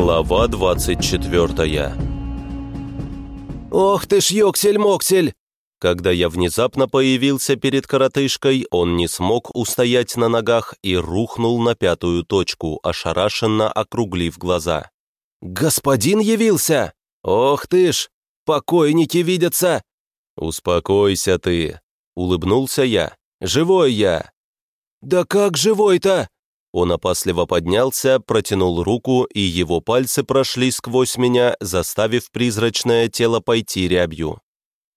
Глава 24 «Ох ты ж, ёксель-моксель!» Когда я внезапно появился перед коротышкой, он не смог устоять на ногах и рухнул на пятую точку, ошарашенно округлив глаза. «Господин явился! Ох ты ж! Покойники видятся!» «Успокойся ты!» — улыбнулся я. «Живой я!» «Да как живой-то?» Он опасливо поднялся, протянул руку, и его пальцы прошли сквозь меня, заставив призрачное тело пойти рябью.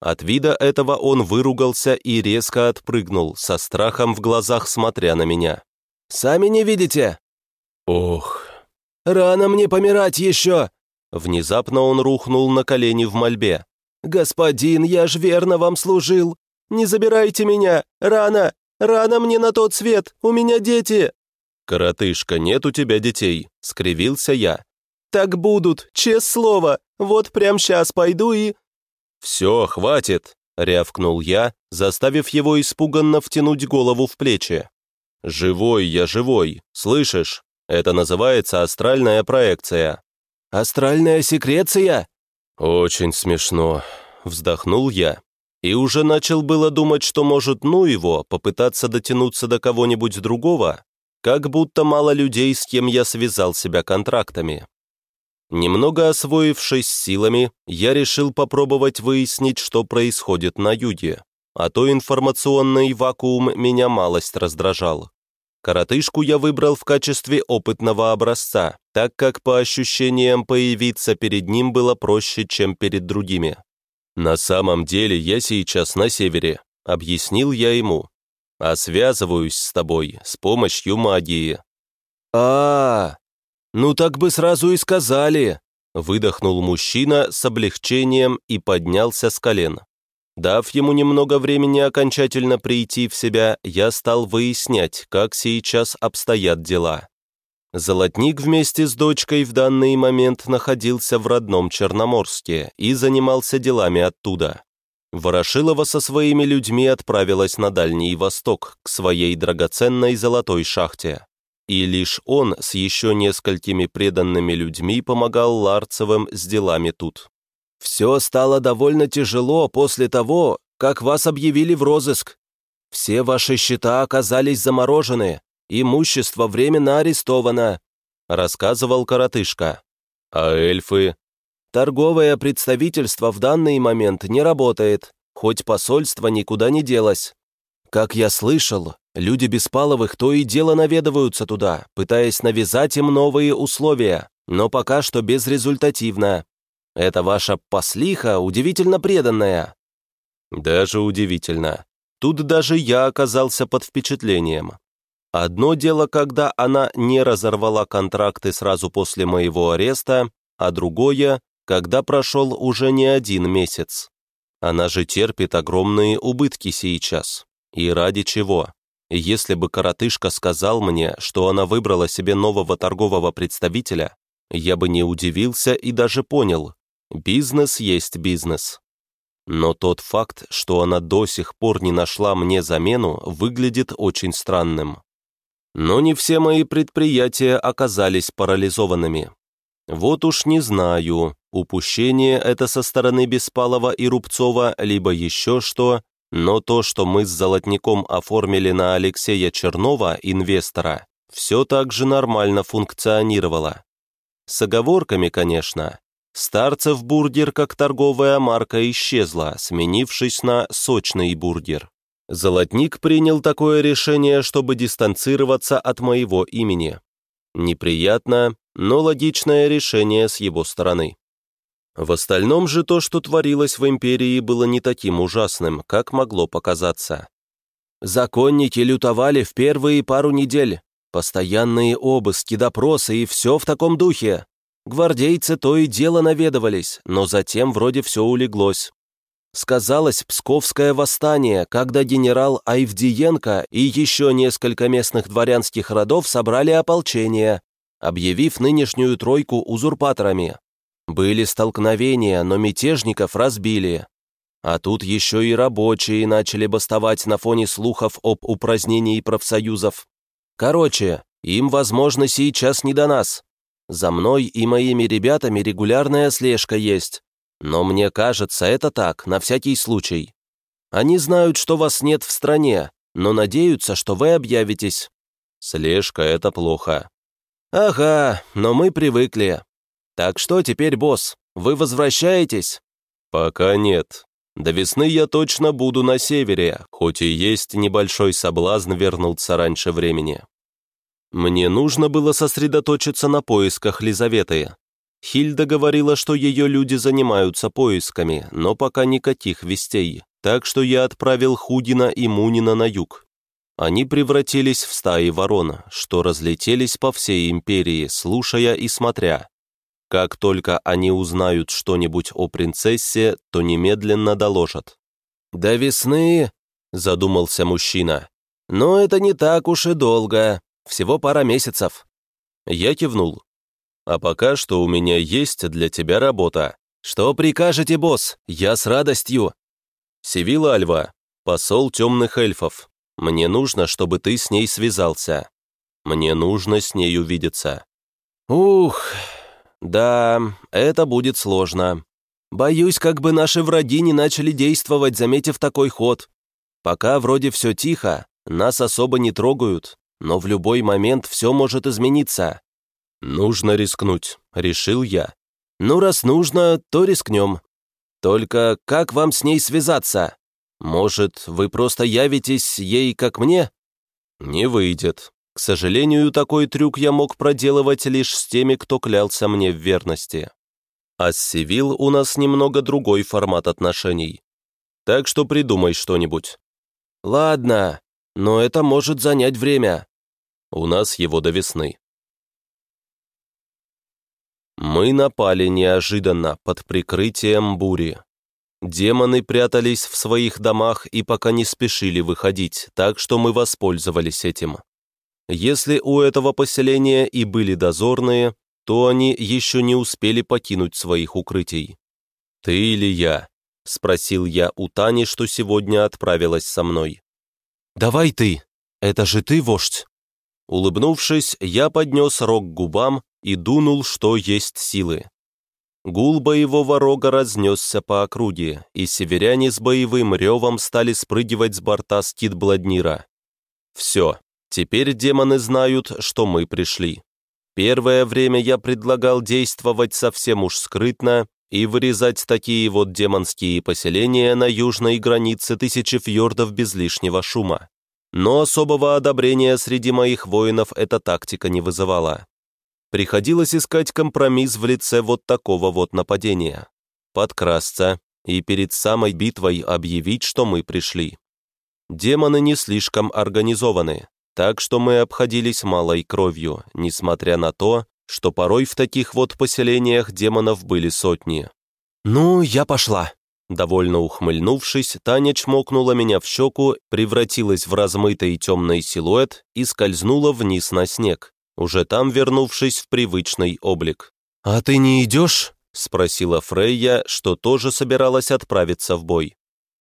От вида этого он выругался и резко отпрыгнул, со страхом в глазах смотря на меня. «Сами не видите?» «Ох!» «Рано мне помирать еще!» Внезапно он рухнул на колени в мольбе. «Господин, я ж верно вам служил! Не забирайте меня! Рано! Рано мне на тот свет! У меня дети!» «Коротышка, нет у тебя детей!» — скривился я. «Так будут, честное слово! Вот прям сейчас пойду и...» «Все, хватит!» — рявкнул я, заставив его испуганно втянуть голову в плечи. «Живой я живой, слышишь? Это называется астральная проекция». «Астральная секреция?» «Очень смешно», — вздохнул я. И уже начал было думать, что может, ну его, попытаться дотянуться до кого-нибудь другого, как будто мало людей, с кем я связал себя контрактами. Немного освоившись силами, я решил попробовать выяснить, что происходит на юге, а то информационный вакуум меня малость раздражал. Коротышку я выбрал в качестве опытного образца, так как по ощущениям появиться перед ним было проще, чем перед другими. «На самом деле я сейчас на севере», — объяснил я ему, «а связываюсь с тобой с помощью магии». А, -а, а Ну так бы сразу и сказали!» Выдохнул мужчина с облегчением и поднялся с колен. Дав ему немного времени окончательно прийти в себя, я стал выяснять, как сейчас обстоят дела. Золотник вместе с дочкой в данный момент находился в родном Черноморске и занимался делами оттуда. Ворошилова со своими людьми отправилась на Дальний Восток, к своей драгоценной золотой шахте. И лишь он с еще несколькими преданными людьми помогал Ларцевым с делами тут. Все стало довольно тяжело после того, как вас объявили в розыск. Все ваши счета оказались заморожены, имущество временно арестовано», — рассказывал коротышка. «А эльфы?» «Торговое представительство в данный момент не работает, хоть посольство никуда не делось. Как я слышал, люди Беспаловых то и дело наведываются туда, пытаясь навязать им новые условия, но пока что безрезультативно. Это ваша послиха удивительно преданная». «Даже удивительно. Тут даже я оказался под впечатлением. Одно дело, когда она не разорвала контракты сразу после моего ареста, а другое, когда прошел уже не один месяц. Она же терпит огромные убытки сейчас. И ради чего? Если бы коротышка сказал мне, что она выбрала себе нового торгового представителя, я бы не удивился и даже понял, Бизнес есть бизнес. Но тот факт, что она до сих пор не нашла мне замену, выглядит очень странным. Но не все мои предприятия оказались парализованными. Вот уж не знаю, упущение это со стороны Беспалова и Рубцова, либо еще что, но то, что мы с Золотником оформили на Алексея Чернова, инвестора, все так же нормально функционировало. С оговорками, конечно, Старцев бургер как торговая марка исчезла, сменившись на сочный бургер. Золотник принял такое решение, чтобы дистанцироваться от моего имени. Неприятно, но логичное решение с его стороны. В остальном же то, что творилось в империи, было не таким ужасным, как могло показаться. Законники лютовали в первые пару недель. Постоянные обыски, допросы и все в таком духе. Гвардейцы то и дело наведывались, но затем вроде все улеглось. Сказалось Псковское восстание, когда генерал Айвдиенко и еще несколько местных дворянских родов собрали ополчение, объявив нынешнюю тройку узурпаторами. Были столкновения, но мятежников разбили. А тут еще и рабочие начали бастовать на фоне слухов об упразднении профсоюзов. Короче, им, возможно, сейчас не до нас. За мной и моими ребятами регулярная слежка есть. Но мне кажется, это так, на всякий случай. Они знают, что вас нет в стране, но надеются, что вы объявитесь». «Слежка — это плохо». «Ага, но мы привыкли. Так что теперь, босс, вы возвращаетесь?» «Пока нет. До весны я точно буду на севере, хоть и есть небольшой соблазн вернуться раньше времени». Мне нужно было сосредоточиться на поисках Лизаветы. Хильда говорила, что ее люди занимаются поисками, но пока никаких вестей, так что я отправил Худина и Мунина на юг. Они превратились в стаи ворон, что разлетелись по всей империи, слушая и смотря. Как только они узнают что-нибудь о принцессе, то немедленно доложат. «До весны», — задумался мужчина. «Но это не так уж и долго. Всего пара месяцев». Я кивнул. «А пока что у меня есть для тебя работа». «Что прикажете, босс? Я с радостью». «Севила Альва, посол темных эльфов. Мне нужно, чтобы ты с ней связался. Мне нужно с ней увидеться». «Ух, да, это будет сложно. Боюсь, как бы наши враги не начали действовать, заметив такой ход. Пока вроде все тихо, нас особо не трогают, но в любой момент все может измениться. Нужно рискнуть, решил я. Ну, раз нужно, то рискнем. Только как вам с ней связаться? Может, вы просто явитесь ей, как мне? Не выйдет. К сожалению, такой трюк я мог проделывать лишь с теми, кто клялся мне в верности. А с Сивил у нас немного другой формат отношений. Так что придумай что-нибудь. Ладно, но это может занять время. У нас его до весны. Мы напали неожиданно, под прикрытием бури. Демоны прятались в своих домах и пока не спешили выходить, так что мы воспользовались этим. Если у этого поселения и были дозорные, то они еще не успели покинуть своих укрытий. «Ты или я?» — спросил я у Тани, что сегодня отправилась со мной. «Давай ты! Это же ты, вождь!» Улыбнувшись, я поднес рог к губам и дунул, что есть силы. Гул боевого рога разнесся по округе, и северяне с боевым ревом стали спрыгивать с борта скит Бладнира. Все, теперь демоны знают, что мы пришли. Первое время я предлагал действовать совсем уж скрытно и вырезать такие вот демонские поселения на южной границе тысячи фьордов без лишнего шума. Но особого одобрения среди моих воинов эта тактика не вызывала. Приходилось искать компромисс в лице вот такого вот нападения. Подкрасться и перед самой битвой объявить, что мы пришли. Демоны не слишком организованы, так что мы обходились малой кровью, несмотря на то, что порой в таких вот поселениях демонов были сотни. «Ну, я пошла», Довольно ухмыльнувшись, Таня чмокнула меня в щеку, превратилась в размытый темный силуэт и скользнула вниз на снег, уже там вернувшись в привычный облик. «А ты не идешь?» — спросила Фрейя, что тоже собиралась отправиться в бой.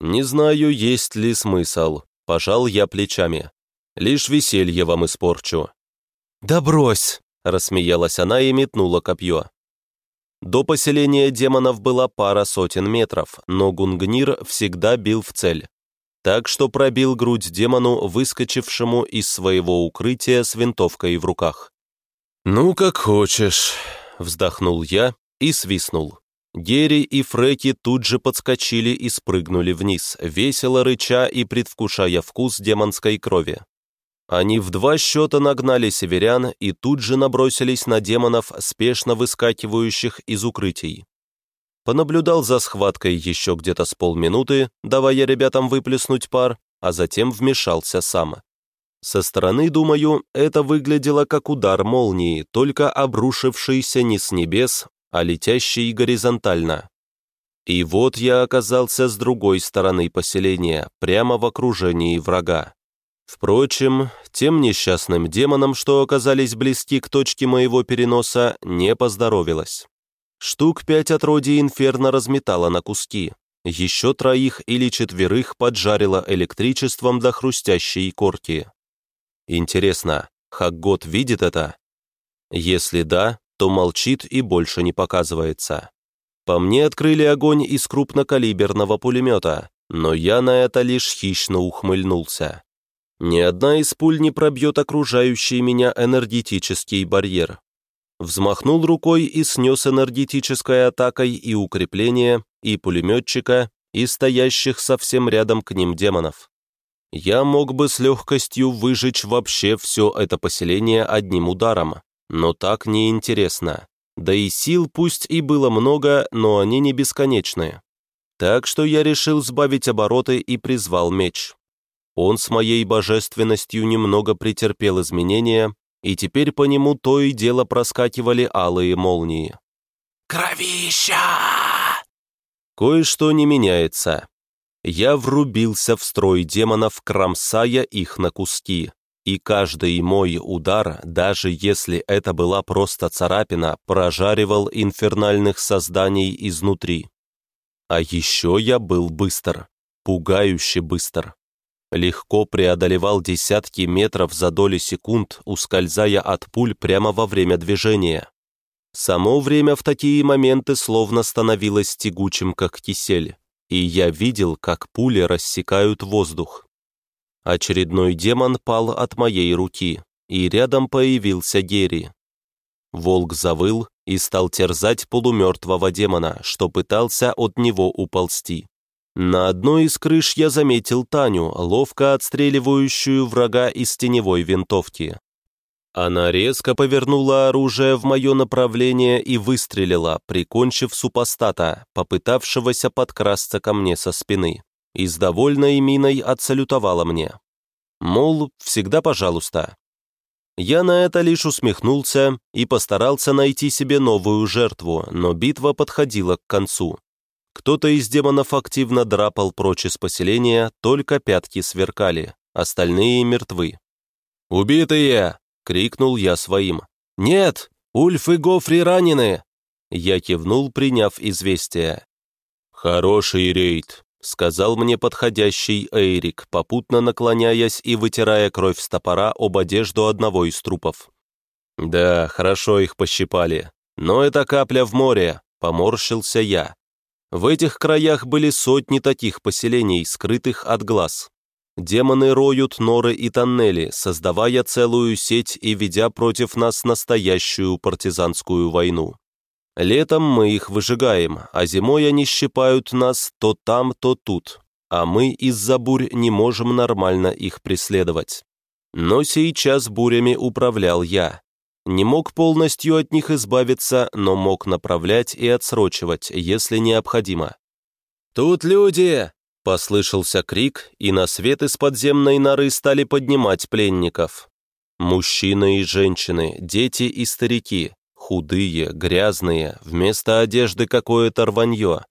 «Не знаю, есть ли смысл», — пожал я плечами. «Лишь веселье вам испорчу». «Да брось!» — рассмеялась она и метнула копье. До поселения демонов была пара сотен метров, но Гунгнир всегда бил в цель. Так что пробил грудь демону, выскочившему из своего укрытия с винтовкой в руках. «Ну, как хочешь», — вздохнул я и свистнул. Герри и Фреки тут же подскочили и спрыгнули вниз, весело рыча и предвкушая вкус демонской крови. Они в два счета нагнали северян и тут же набросились на демонов, спешно выскакивающих из укрытий. Понаблюдал за схваткой еще где-то с полминуты, давая ребятам выплеснуть пар, а затем вмешался сам. Со стороны, думаю, это выглядело как удар молнии, только обрушившийся не с небес, а летящий горизонтально. И вот я оказался с другой стороны поселения, прямо в окружении врага. Впрочем, тем несчастным демонам, что оказались близки к точке моего переноса, не поздоровилось. Штук пять отродий инферно разметало на куски. Еще троих или четверых поджарило электричеством до хрустящей корки. Интересно, Хаггот видит это? Если да, то молчит и больше не показывается. По мне открыли огонь из крупнокалиберного пулемета, но я на это лишь хищно ухмыльнулся. Ни одна из пуль не пробьет окружающий меня энергетический барьер. Взмахнул рукой и снес энергетической атакой и укрепление, и пулеметчика, и стоящих совсем рядом к ним демонов. Я мог бы с легкостью выжечь вообще все это поселение одним ударом, но так неинтересно. Да и сил пусть и было много, но они не бесконечные. Так что я решил сбавить обороты и призвал меч. Он с моей божественностью немного претерпел изменения, и теперь по нему то и дело проскакивали алые молнии. «Кровища!» Кое-что не меняется. Я врубился в строй демонов, кромсая их на куски, и каждый мой удар, даже если это была просто царапина, прожаривал инфернальных созданий изнутри. А еще я был быстр, пугающе быстр легко преодолевал десятки метров за доли секунд, ускользая от пуль прямо во время движения. Само время в такие моменты словно становилось тягучим, как кисель, и я видел, как пули рассекают воздух. Очередной демон пал от моей руки, и рядом появился Герри. Волк завыл и стал терзать полумертвого демона, что пытался от него уползти. На одной из крыш я заметил Таню, ловко отстреливающую врага из теневой винтовки. Она резко повернула оружие в мое направление и выстрелила, прикончив супостата, попытавшегося подкрасться ко мне со спины, и с довольной миной отсалютовала мне. Мол, всегда пожалуйста. Я на это лишь усмехнулся и постарался найти себе новую жертву, но битва подходила к концу. Кто-то из демонов активно драпал прочь из поселения, только пятки сверкали, остальные мертвы. «Убитые!» — крикнул я своим. «Нет! Ульф и Гофри ранены!» Я кивнул, приняв известие. «Хороший рейд», — сказал мне подходящий Эйрик, попутно наклоняясь и вытирая кровь с топора об одежду одного из трупов. «Да, хорошо их пощипали. Но это капля в море», — поморщился я. В этих краях были сотни таких поселений, скрытых от глаз. Демоны роют норы и тоннели, создавая целую сеть и ведя против нас настоящую партизанскую войну. Летом мы их выжигаем, а зимой они щипают нас то там, то тут, а мы из-за бурь не можем нормально их преследовать. Но сейчас бурями управлял я, не мог полностью от них избавиться, но мог направлять и отсрочивать, если необходимо. «Тут люди!» — послышался крик, и на свет из подземной норы стали поднимать пленников. Мужчины и женщины, дети и старики, худые, грязные, вместо одежды какое-то рванье.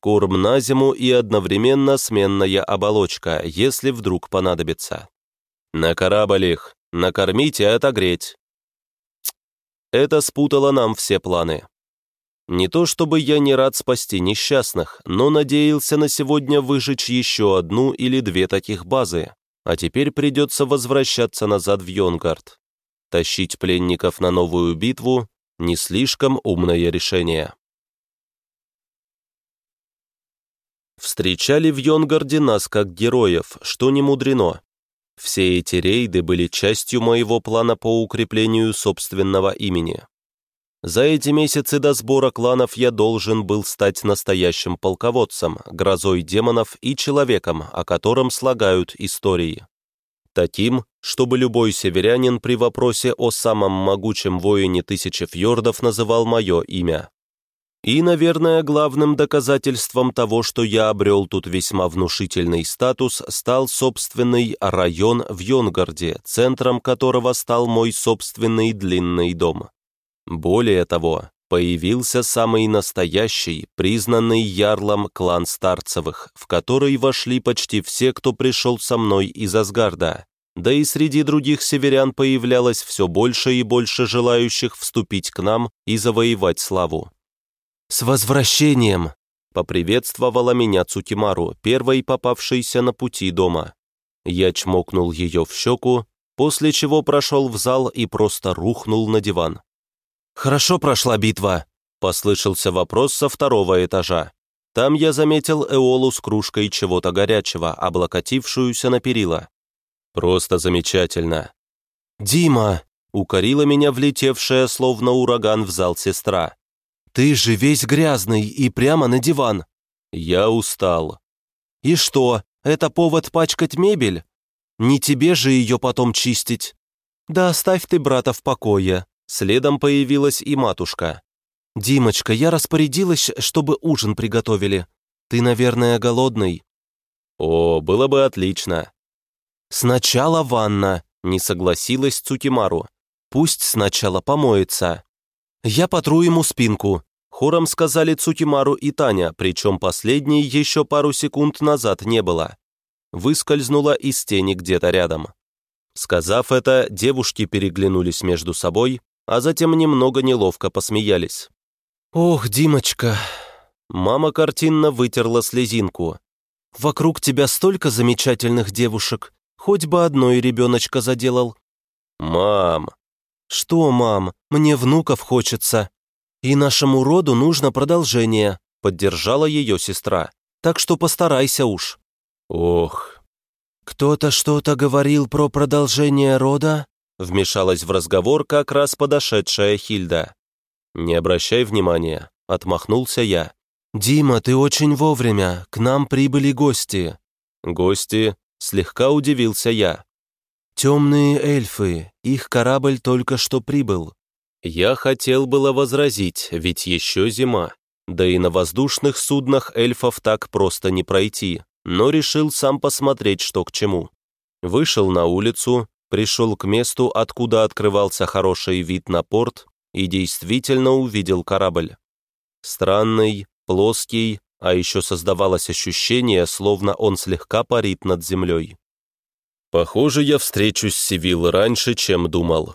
Корм на зиму и одновременно сменная оболочка, если вдруг понадобится. На корабль их, накормить и отогреть. Это спутало нам все планы. Не то чтобы я не рад спасти несчастных, но надеялся на сегодня выжечь еще одну или две таких базы, а теперь придется возвращаться назад в Йонгард. Тащить пленников на новую битву – не слишком умное решение. Встречали в Йонгарде нас как героев, что не мудрено. Все эти рейды были частью моего плана по укреплению собственного имени. За эти месяцы до сбора кланов я должен был стать настоящим полководцем, грозой демонов и человеком, о котором слагают истории. Таким, чтобы любой северянин при вопросе о самом могучем воине тысячи фьордов называл мое имя. И, наверное, главным доказательством того, что я обрел тут весьма внушительный статус, стал собственный район в Йонгарде, центром которого стал мой собственный длинный дом. Более того, появился самый настоящий, признанный ярлом клан Старцевых, в который вошли почти все, кто пришел со мной из Асгарда. Да и среди других северян появлялось все больше и больше желающих вступить к нам и завоевать славу. «С возвращением!» — поприветствовала меня Цукимару, первой попавшейся на пути дома. Я чмокнул ее в щеку, после чего прошел в зал и просто рухнул на диван. «Хорошо прошла битва», — послышался вопрос со второго этажа. Там я заметил Эолу с кружкой чего-то горячего, облокотившуюся на перила. «Просто замечательно». «Дима!» — укорила меня влетевшая, словно ураган в зал сестра. «Ты же весь грязный и прямо на диван». «Я устал». «И что, это повод пачкать мебель? Не тебе же ее потом чистить». «Да оставь ты брата в покое». Следом появилась и матушка. «Димочка, я распорядилась, чтобы ужин приготовили. Ты, наверное, голодный?» «О, было бы отлично». «Сначала ванна», — не согласилась Цукимару. «Пусть сначала помоется». «Я потру ему спинку», — хором сказали Цукимару и Таня, причем последней еще пару секунд назад не было. Выскользнула из тени где-то рядом. Сказав это, девушки переглянулись между собой, а затем немного неловко посмеялись. «Ох, Димочка!» Мама картинно вытерла слезинку. «Вокруг тебя столько замечательных девушек, хоть бы одной ребеночка заделал». «Мам!» «Что, мам, мне внуков хочется. И нашему роду нужно продолжение», поддержала ее сестра. «Так что постарайся уж». «Ох, «Кто-то что-то говорил про продолжение рода?» Вмешалась в разговор как раз подошедшая Хильда. «Не обращай внимания», — отмахнулся я. «Дима, ты очень вовремя, к нам прибыли гости». «Гости?» — слегка удивился я. «Темные эльфы, их корабль только что прибыл». Я хотел было возразить, ведь еще зима. Да и на воздушных суднах эльфов так просто не пройти но решил сам посмотреть, что к чему. Вышел на улицу, пришел к месту, откуда открывался хороший вид на порт, и действительно увидел корабль. Странный, плоский, а еще создавалось ощущение, словно он слегка парит над землей. Похоже, я встречусь с Сивил раньше, чем думал.